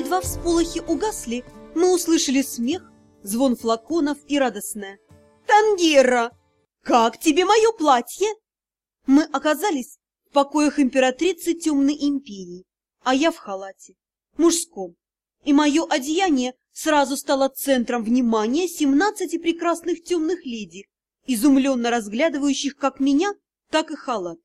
Едва всполохи угасли, мы услышали смех, звон флаконов и радостное. «Тангира, как тебе мое платье?» Мы оказались в покоях императрицы Темной Империи, а я в халате, мужском, и мое одеяние сразу стало центром внимания семнадцати прекрасных темных леди, изумленно разглядывающих как меня, так и халат.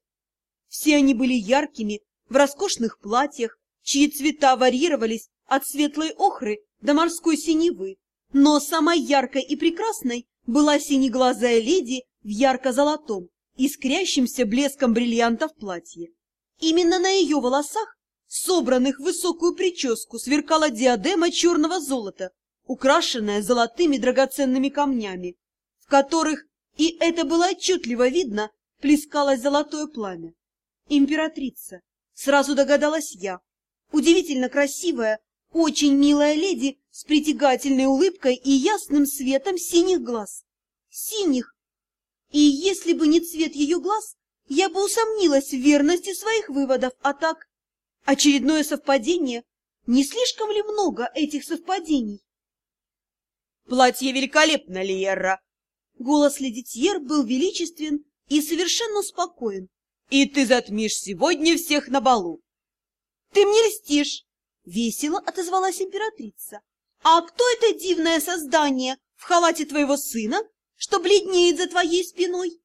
Все они были яркими, в роскошных платьях, чьи цвета варьировались от светлой охры до морской синевы, но самой яркой и прекрасной была синеглазая леди в ярко-золотом, искрящимся блеском бриллиантов платье. Именно на ее волосах, собранных в высокую прическу, сверкала диадема черного золота, украшенная золотыми драгоценными камнями, в которых, и это было отчетливо видно, плескалось золотое пламя. Императрица, сразу догадалась я, удивительно красивая, очень милая леди с притягательной улыбкой и ясным светом синих глаз. Синих! И если бы не цвет ее глаз, я бы усомнилась в верности своих выводов, а так... Очередное совпадение? Не слишком ли много этих совпадений? Платье великолепно, Лиерра! Голос леди Тьер был величествен и совершенно спокоен. И ты затмишь сегодня всех на балу. Ты мне льстишь! Весело отозвалась императрица. А кто это дивное создание в халате твоего сына, что бледнеет за твоей спиной?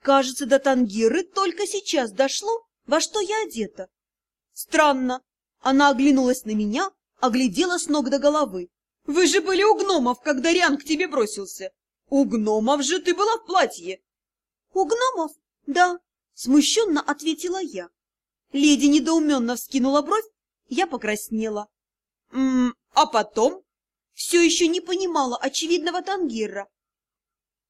Кажется, до Тангиры только сейчас дошло, во что я одета. Странно. Она оглянулась на меня, оглядела с ног до головы. Вы же были у гномов, когда Риан к тебе бросился. У гномов же ты была в платье. У гномов? Да, смущенно ответила я. Леди недоуменно вскинула бровь, я покраснела. М -м, а потом? Все еще не понимала очевидного Тангира.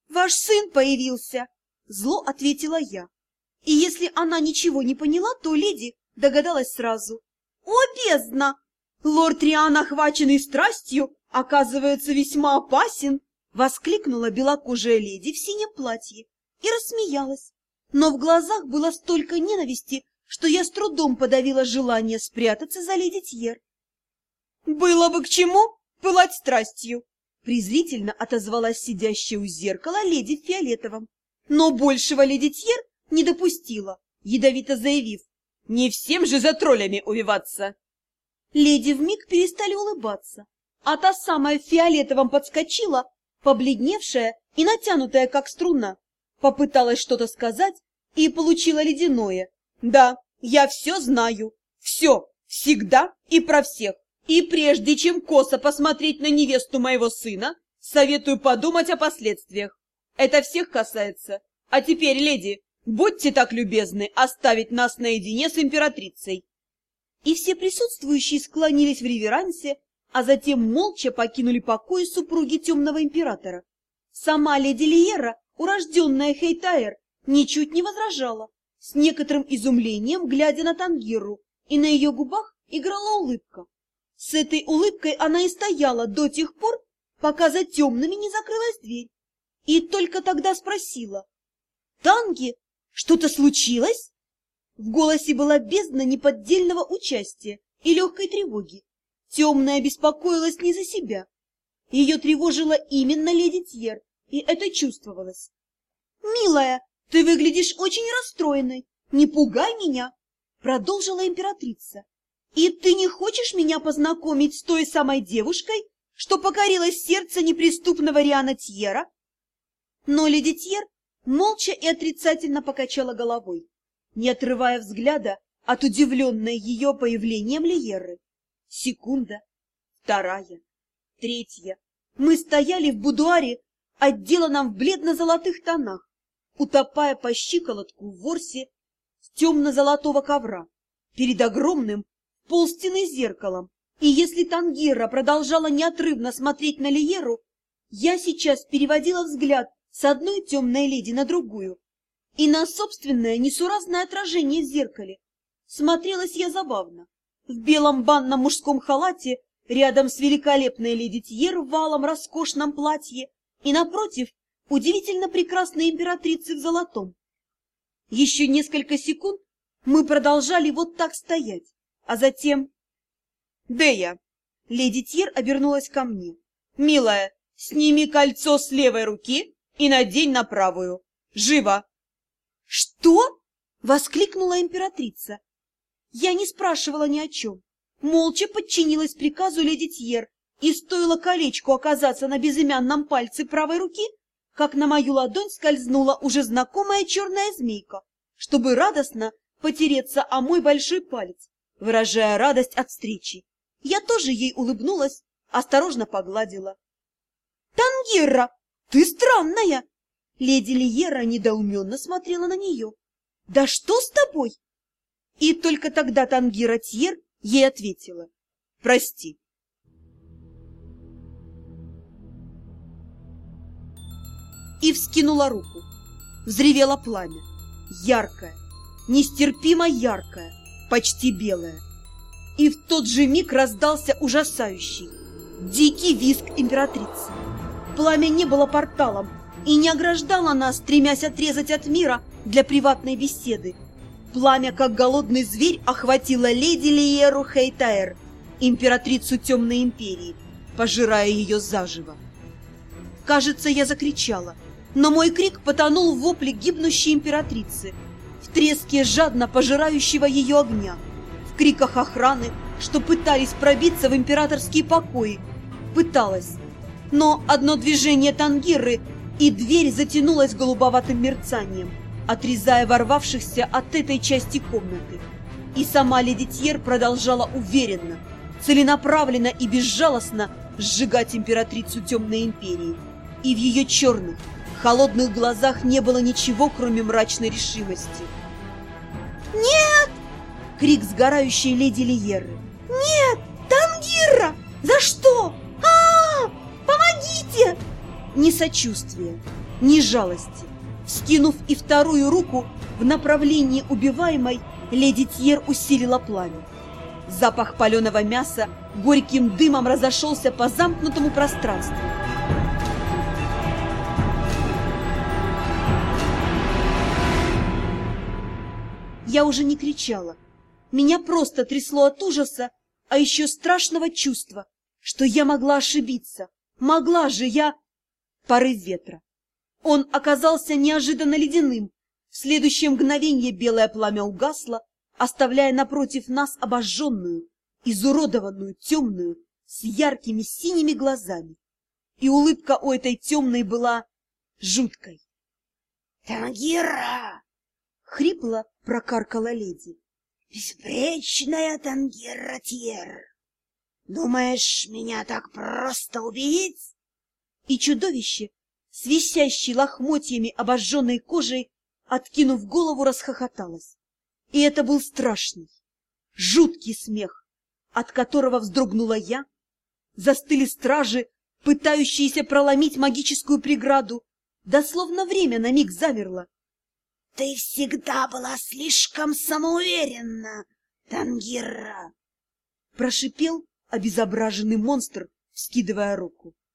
Ваш сын появился, зло ответила я. И если она ничего не поняла, то леди догадалась сразу. О, бездна! Лорд Риан, охваченный страстью, оказывается весьма опасен, воскликнула белокожая леди в синем платье и рассмеялась. Но в глазах было столько ненависти, что я с трудом подавила желание спрятаться за леди Тьер. «Было бы к чему пылать страстью!» презрительно отозвалась сидящая у зеркала леди в фиолетовом. Но большего леди Тьер не допустила, ядовито заявив, «Не всем же за троллями увиваться!» Леди вмиг перестали улыбаться, а та самая в фиолетовом подскочила, побледневшая и натянутая, как струна, попыталась что-то сказать и получила ледяное, да, я все знаю. Все, всегда и про всех. И прежде чем косо посмотреть на невесту моего сына, советую подумать о последствиях. Это всех касается. А теперь, леди, будьте так любезны оставить нас наедине с императрицей. И все присутствующие склонились в реверансе, а затем молча покинули покой супруги темного императора. Сама леди Лиера, урожденная Хейтаэр, ничуть не возражала с некоторым изумлением глядя на Тангиру, и на ее губах играла улыбка. С этой улыбкой она и стояла до тех пор, пока за темными не закрылась дверь. И только тогда спросила, «Танги, что-то случилось?» В голосе была бездна неподдельного участия и легкой тревоги. Темная беспокоилась не за себя. Ее тревожила именно леди Тьер, и это чувствовалось. «Милая, ты выглядишь очень расстроенной. Не пугай меня, продолжила императрица. И ты не хочешь меня познакомить с той самой девушкой, что покорилось сердце неприступного Риана Тьера? Но леди Тьер молча и отрицательно покачала головой, не отрывая взгляда от удивленной ее появлением Лиеры. Секунда, вторая, третья. Мы стояли в будуаре, отделанном в бледно-золотых тонах утопая по щиколотку в ворсе темно-золотого ковра, перед огромным полстены зеркалом. И если Тангира продолжала неотрывно смотреть на Лиеру, я сейчас переводила взгляд с одной темной леди на другую и на собственное несуразное отражение в зеркале. Смотрелась я забавно. В белом банном мужском халате, рядом с великолепной леди Тьер в валом роскошном платье, и напротив удивительно прекрасной императрицы в золотом. Еще несколько секунд мы продолжали вот так стоять, а затем... Дея, Леди Тьер обернулась ко мне. «Милая, сними кольцо с левой руки и надень на правую. Живо!» «Что?» — воскликнула императрица. Я не спрашивала ни о чем. Молча подчинилась приказу леди Тьер, и стоило колечку оказаться на безымянном пальце правой руки, как на мою ладонь скользнула уже знакомая черная змейка, чтобы радостно потереться о мой большой палец, выражая радость от встречи. Я тоже ей улыбнулась, осторожно погладила. «Тангира, ты странная!» Леди Лиера недоуменно смотрела на нее. «Да что с тобой?» И только тогда Тангира Тьер ей ответила. «Прости». И вскинула руку. Взревело пламя. Яркое, нестерпимо яркое, почти белое. И в тот же миг раздался ужасающий, дикий визг императрицы. Пламя не было порталом и не ограждало нас, стремясь отрезать от мира для приватной беседы. Пламя, как голодный зверь, охватило леди Лиеру Хейтаэр, императрицу Темной Империи, пожирая ее заживо. Кажется, я закричала, но мой крик потонул в вопле гибнущей императрицы, в треске жадно пожирающего ее огня, в криках охраны, что пытались пробиться в императорские покои. Пыталась, но одно движение тангиры, и дверь затянулась голубоватым мерцанием, отрезая ворвавшихся от этой части комнаты. И сама леди Тьер продолжала уверенно, целенаправленно и безжалостно сжигать императрицу Темной Империи. И в ее черных, холодных глазах не было ничего, кроме мрачной решимости. «Нет!» — крик сгорающей леди Лиеры. «Нет! Тангира! За что? а, -а, -а Помогите!» Ни сочувствия, ни жалости. Скинув и вторую руку в направлении убиваемой, леди Тьер усилила пламя. Запах паленого мяса горьким дымом разошелся по замкнутому пространству. Я уже не кричала. Меня просто трясло от ужаса, а еще страшного чувства, что я могла ошибиться. Могла же я... Порыв ветра. Он оказался неожиданно ледяным. В следующее мгновение белое пламя угасло, оставляя напротив нас обожженную, изуродованную, темную, с яркими синими глазами. И улыбка у этой темной была жуткой. «Тангира!» Хрипло прокаркала леди. «Беспечная Тангира Тьер! Думаешь, меня так просто убить?» И чудовище, с лохмотьями обожженной кожей, откинув голову, расхохоталось. И это был страшный, жуткий смех, от которого вздрогнула я. Застыли стражи, пытающиеся проломить магическую преграду, да словно время на миг замерло. Ты всегда была слишком самоуверенна, Тангира. Прошипел обезображенный монстр, скидывая руку.